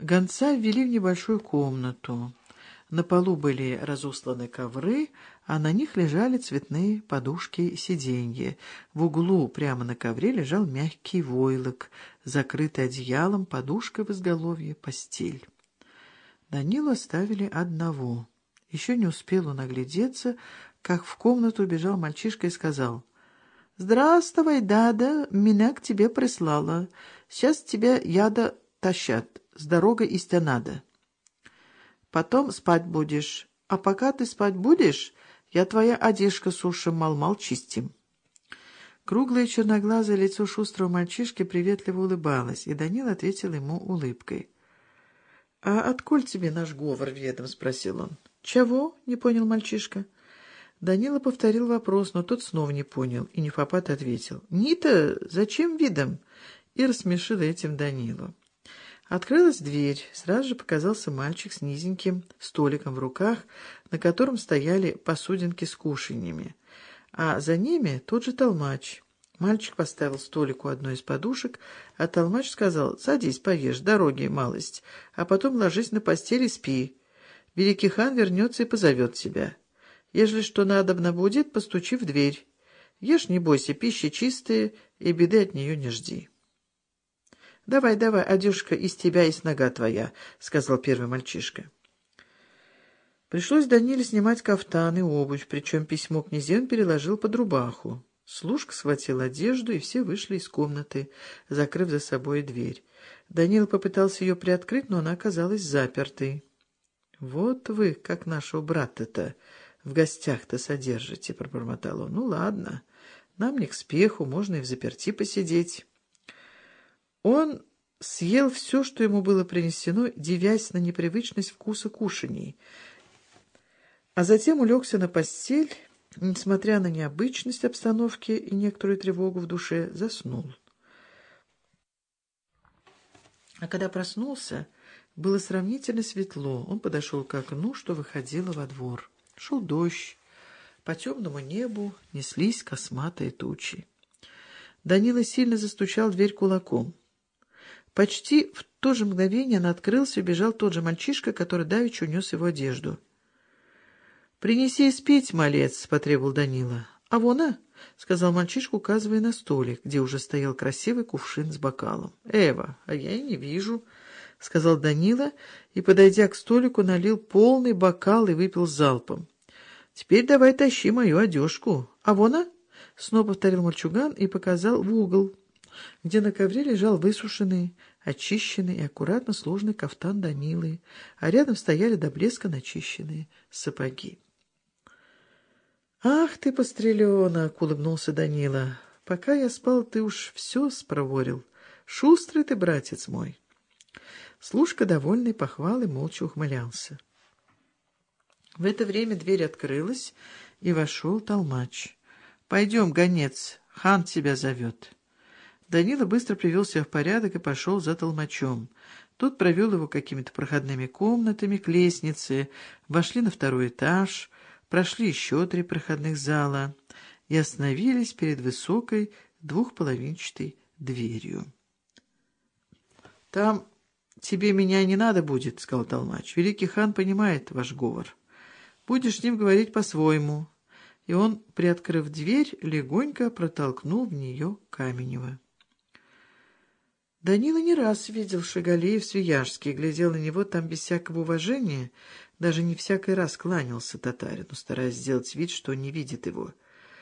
Гонца ввели в небольшую комнату. На полу были разусланы ковры, а на них лежали цветные подушки и сиденья. В углу прямо на ковре лежал мягкий войлок, закрытый одеялом, подушкой в изголовье, постель. Данилу оставили одного. Еще не успел он оглядеться, как в комнату убежал мальчишка и сказал, «Здравствуй, Дада, меня к тебе прислала. Сейчас тебя яда тащат, с дорогой истя надо». Потом спать будешь. А пока ты спать будешь, я твоя одежка сушим, мал-мал чистим». Круглое черноглазое лицо шустрого мальчишки приветливо улыбалось, и Данил ответил ему улыбкой. — А отколь тебе наш говор ведом? — спросил он. — Чего? — не понял мальчишка. Данила повторил вопрос, но тот снова не понял, и Нефопат ответил. — Нита, зачем видом? И рассмешил этим Данилу. Открылась дверь. Сразу же показался мальчик с низеньким столиком в руках, на котором стояли посудинки с кушаньями. А за ними тот же толмач. Мальчик поставил столик у одной из подушек, а толмач сказал, «Садись, поешь, дороги малость, а потом ложись на постель и спи. Великий хан вернется и позовет тебя. Ежели что надобно будет, постучи в дверь. Ешь, не бойся, пища чистая, и беды от нее не жди». «Давай, давай, одежка из тебя и с нога твоя», — сказал первый мальчишка. Пришлось Даниле снимать кафтан и обувь, причем письмо князен переложил под рубаху. Служка схватил одежду, и все вышли из комнаты, закрыв за собой дверь. Данил попытался ее приоткрыть, но она оказалась запертой. — Вот вы, как нашего брата-то, в гостях-то содержите, — пробормотал он. — Ну, ладно, нам не к спеху, можно и в заперти посидеть. Он съел все, что ему было принесено, девясь на непривычность вкуса кушаний, а затем улегся на постель, несмотря на необычность обстановки и некоторую тревогу в душе, заснул. А когда проснулся, было сравнительно светло. Он подошел к окну, что выходило во двор. Шел дождь. По темному небу неслись косматые тучи. Данила сильно застучал дверь кулаком. Почти в то же мгновение она открылась и убежал тот же мальчишка, который давеча унес его одежду. — Принеси спеть, малец, — потребовал Данила. — А вон, а, — сказал мальчишка, указывая на столик, где уже стоял красивый кувшин с бокалом. — Эва, а я и не вижу, — сказал Данила, и, подойдя к столику, налил полный бокал и выпил залпом. — Теперь давай тащи мою одежку. — А вон, а, — снова повторил мальчуган и показал в угол где на ковре лежал высушенный, очищенный и аккуратно сложный кафтан Данилы, а рядом стояли до блеска начищенные сапоги. «Ах ты, постреленок!» — улыбнулся Данила. «Пока я спал, ты уж все спроворил. Шустрый ты, братец мой!» Слушка, довольный похвалой, молча ухмылялся. В это время дверь открылась, и вошел толмач. «Пойдем, гонец, хан тебя зовет». Данила быстро привел себя в порядок и пошел за толмачом. Тот провел его какими-то проходными комнатами к лестнице, вошли на второй этаж, прошли еще три проходных зала и остановились перед высокой двухполовинчатой дверью. — Там тебе меня не надо будет, — сказал толмач. — Великий хан понимает ваш говор. Будешь с ним говорить по-своему. И он, приоткрыв дверь, легонько протолкнул в нее Каменева. Данила не раз видел Шагалеев Свияжский, глядел на него там без всякого уважения, даже не всякий раз кланялся татарину, стараясь сделать вид, что не видит его —